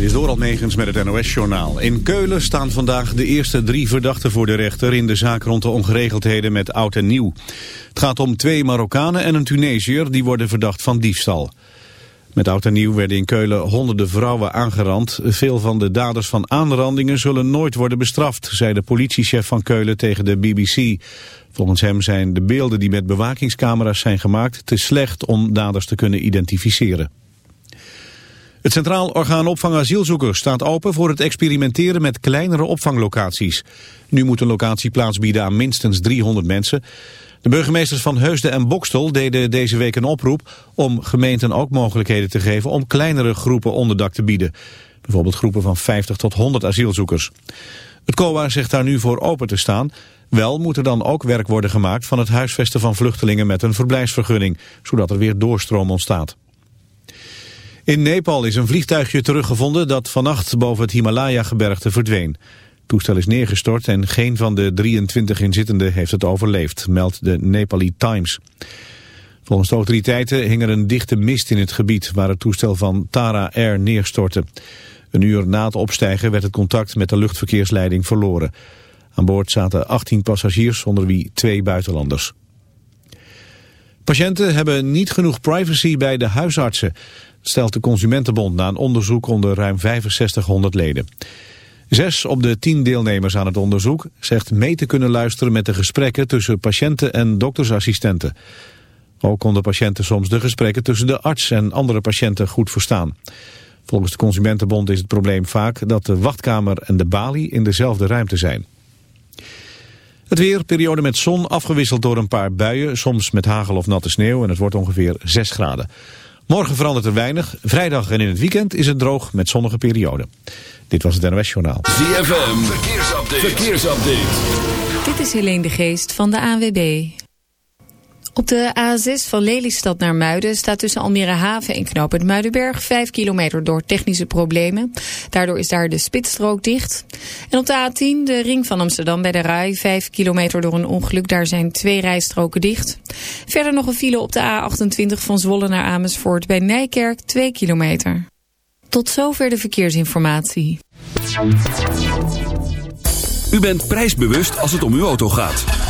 Dit is Doral Megens met het NOS-journaal. In Keulen staan vandaag de eerste drie verdachten voor de rechter... in de zaak rond de ongeregeldheden met oud en nieuw. Het gaat om twee Marokkanen en een Tunesiër... die worden verdacht van diefstal. Met oud en nieuw werden in Keulen honderden vrouwen aangerand. Veel van de daders van aanrandingen zullen nooit worden bestraft... zei de politiechef van Keulen tegen de BBC. Volgens hem zijn de beelden die met bewakingscamera's zijn gemaakt... te slecht om daders te kunnen identificeren. Het Centraal Orgaan Opvang Asielzoekers staat open voor het experimenteren met kleinere opvanglocaties. Nu moet een locatie plaats bieden aan minstens 300 mensen. De burgemeesters van Heusden en Bokstel deden deze week een oproep om gemeenten ook mogelijkheden te geven om kleinere groepen onderdak te bieden. Bijvoorbeeld groepen van 50 tot 100 asielzoekers. Het COA zegt daar nu voor open te staan. Wel moet er dan ook werk worden gemaakt van het huisvesten van vluchtelingen met een verblijfsvergunning, zodat er weer doorstroom ontstaat. In Nepal is een vliegtuigje teruggevonden dat vannacht boven het Himalaya-gebergte verdween. Het toestel is neergestort en geen van de 23 inzittenden heeft het overleefd, meldt de Nepali Times. Volgens de autoriteiten hing er een dichte mist in het gebied waar het toestel van Tara Air neerstortte. Een uur na het opstijgen werd het contact met de luchtverkeersleiding verloren. Aan boord zaten 18 passagiers, onder wie twee buitenlanders. Patiënten hebben niet genoeg privacy bij de huisartsen stelt de Consumentenbond na een onderzoek onder ruim 6500 leden. Zes op de tien deelnemers aan het onderzoek zegt mee te kunnen luisteren met de gesprekken tussen patiënten en doktersassistenten. Ook konden patiënten soms de gesprekken tussen de arts en andere patiënten goed verstaan. Volgens de Consumentenbond is het probleem vaak dat de wachtkamer en de balie in dezelfde ruimte zijn. Het weer, periode met zon, afgewisseld door een paar buien, soms met hagel of natte sneeuw en het wordt ongeveer 6 graden. Morgen verandert er weinig. Vrijdag en in het weekend is het droog met zonnige perioden. Dit was het NOS Journaal. ZFM, verkeersupdate. verkeersupdate. Dit is Helene de Geest van de ANWB. Op de A6 van Lelystad naar Muiden staat tussen Almere Haven en Knoopend Muidenberg 5 kilometer door technische problemen. Daardoor is daar de spitsstrook dicht. En op de A10 de ring van Amsterdam bij de Rai 5 kilometer door een ongeluk. Daar zijn twee rijstroken dicht. Verder nog een file op de A28 van Zwolle naar Amersfoort bij Nijkerk 2 kilometer. Tot zover de verkeersinformatie. U bent prijsbewust als het om uw auto gaat.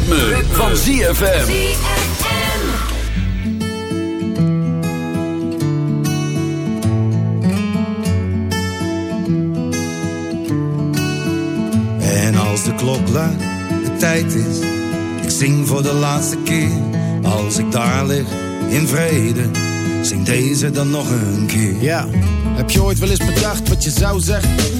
Ritme, ritme. van ZFM. En als de klok luidt, de tijd is. Ik zing voor de laatste keer. Als ik daar lig, in vrede. Zing deze dan nog een keer. Ja, heb je ooit wel eens bedacht wat je zou zeggen?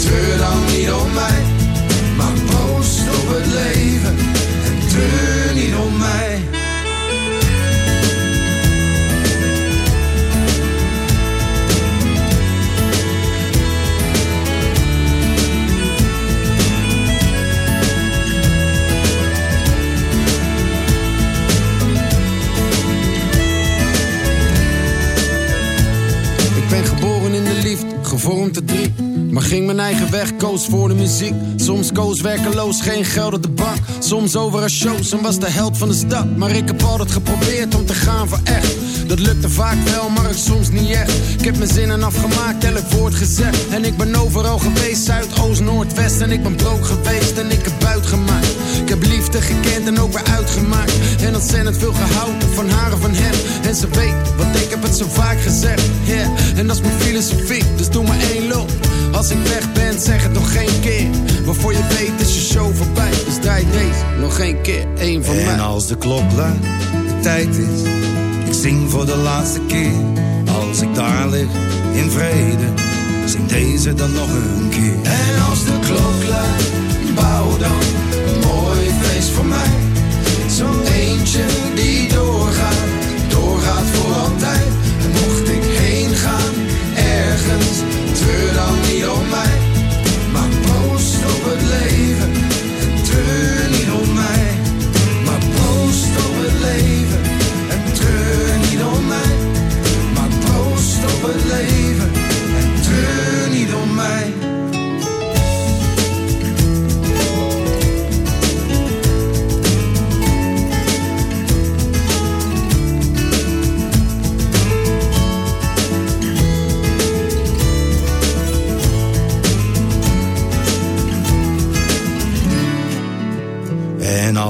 treur dan niet om mij. Maar proost op het leven gevormd te drie. Maar ging mijn eigen weg, koos voor de muziek. Soms koos werkeloos, geen geld op de bank. Soms over een shows en was de held van de stad. Maar ik heb altijd geprobeerd om te gaan voor echt. Dat lukte vaak wel, maar ik soms niet echt. Ik heb mijn zinnen afgemaakt, elk woord gezegd. En ik ben overal geweest, Zuid, Oost, Noord, West. En ik ben broke geweest en ik heb buit gemaakt. Ik heb liefde gekend en ook weer uitgemaakt. En ontzettend veel gehouden van haar en van hem. En ze weet, want ik heb het zo vaak gezegd. Yeah. En dat is mijn filosofie, dus doe maar één. Als ik weg ben, zeg het nog geen keer. Waarvoor je weet is je show voorbij. Dus draai deze nog één keer, één van mij. En als de klok luidt, de tijd is. Ik zing voor de laatste keer. Als ik daar lig, in vrede. Zing deze dan nog een keer. En als de klok luidt, bouw dan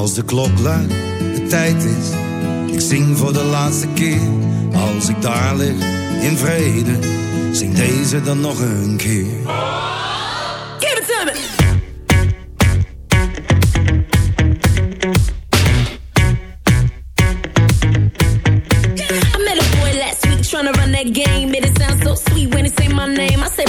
als de klok luidt, de tijd is. Ik zing voor de laatste keer. Als ik daar lig, in vrede. Zing deze dan nog een keer. Give it to me. I met a boy last week tryna run that game. It sound so sweet when he say my name. I said,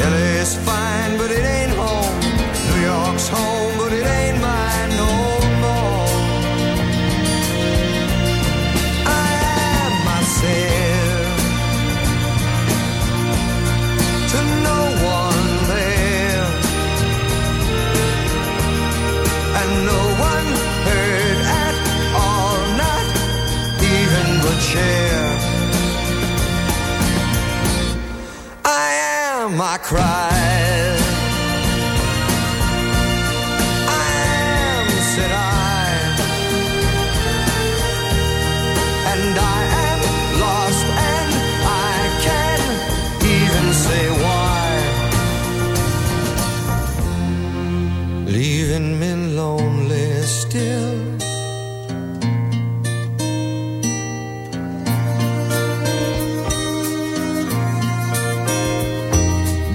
LA's fine, but it ain't home. New York's home, but it ain't mine no more. I am myself to no one there, and no cry.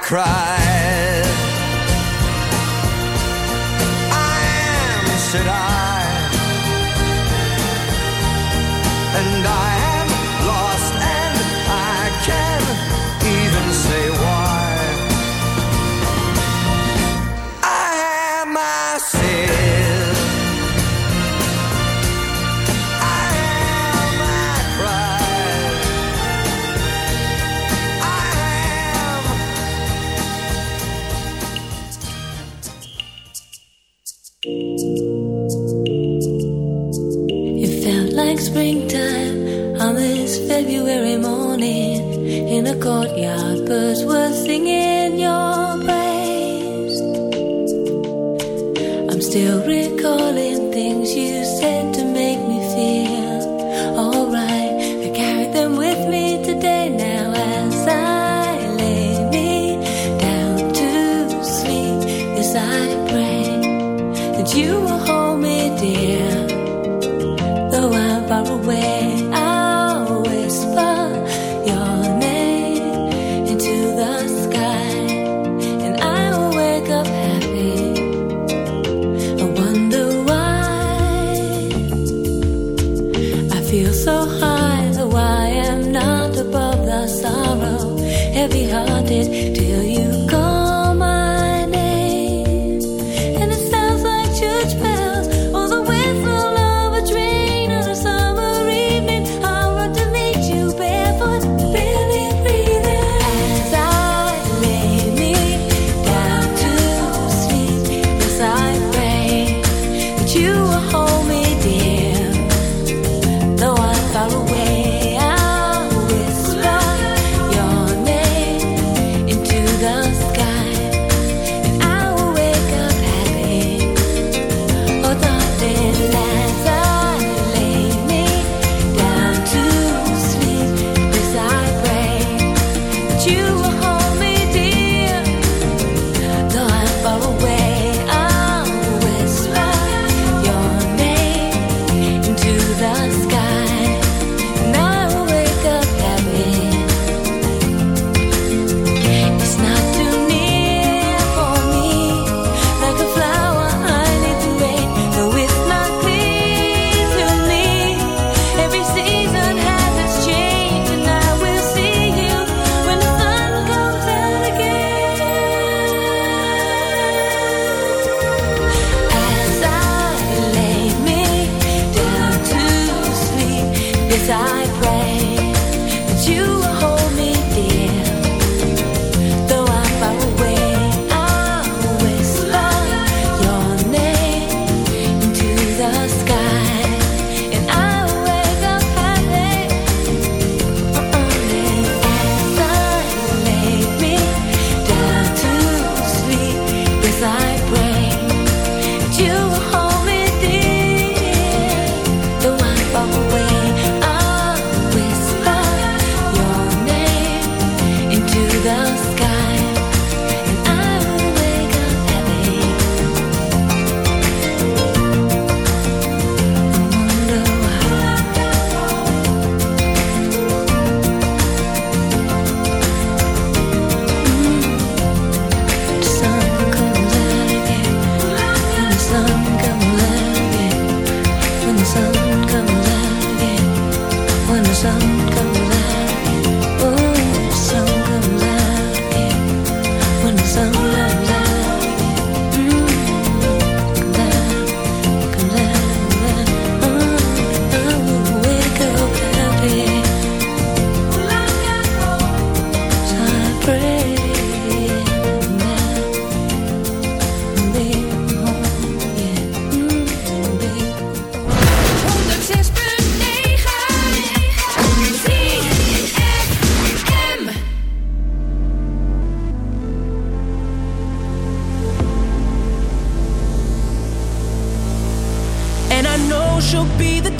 cried still recalling things you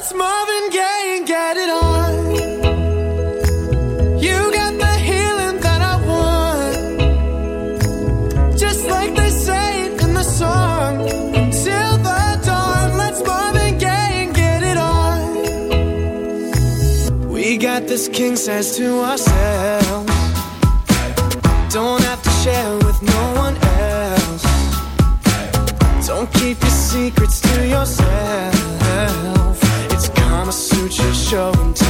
Let's Marvin Gaye and get it on. You got the healing that I want. Just like they say in the song. Till the dawn, let's Marvin Gaye and get it on. We got this king says to ourselves. Don't have to share show and tell.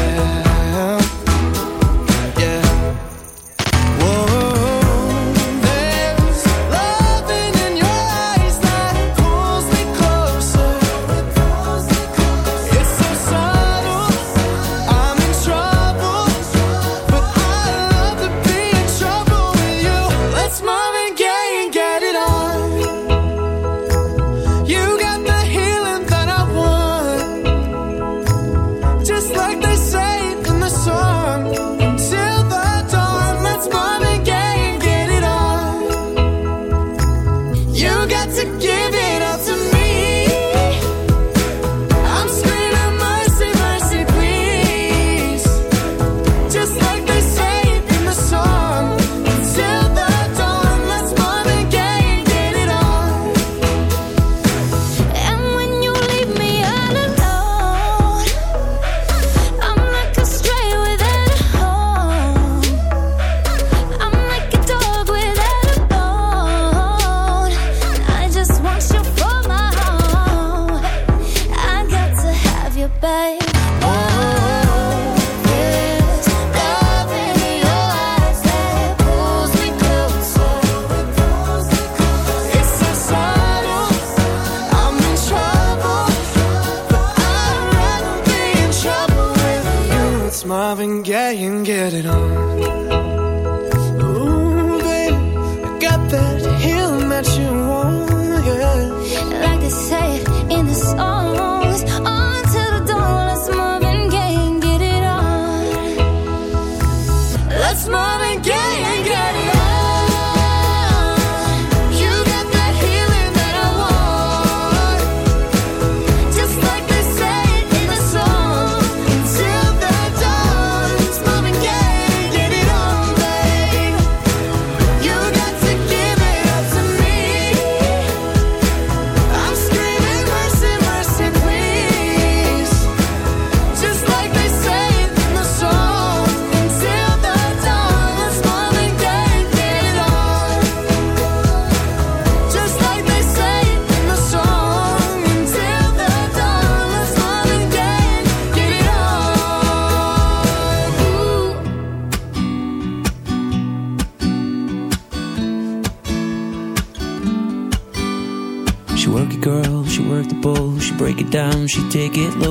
it on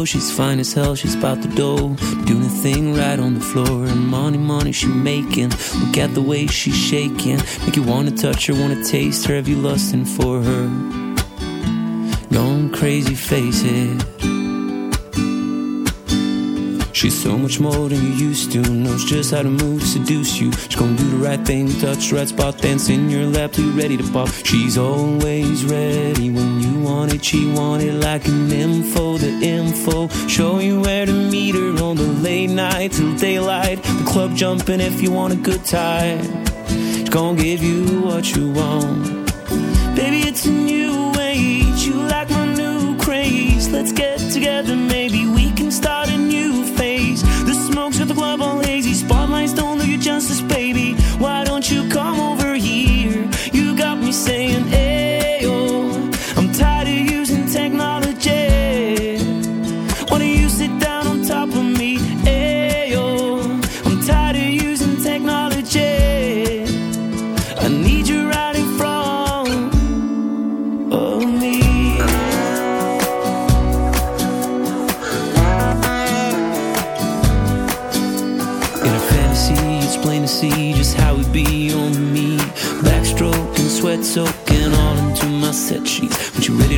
she's fine as hell, she's about to dough. Doing a thing right on the floor, and money, money she making. Look at the way she's shaking. Make you wanna touch her, wanna taste her. Have you lusting for her? Gone crazy, face it. She's so much more than you used to. Knows just how to move, seduce you. She's gonna do the right thing, touch the right spot, dance in your lap, be ready to pop. She's always ready when you want it. She want it like an info night till daylight. The club jumping if you want a good time. It's gonna give you what you want. Baby, it's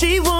She won't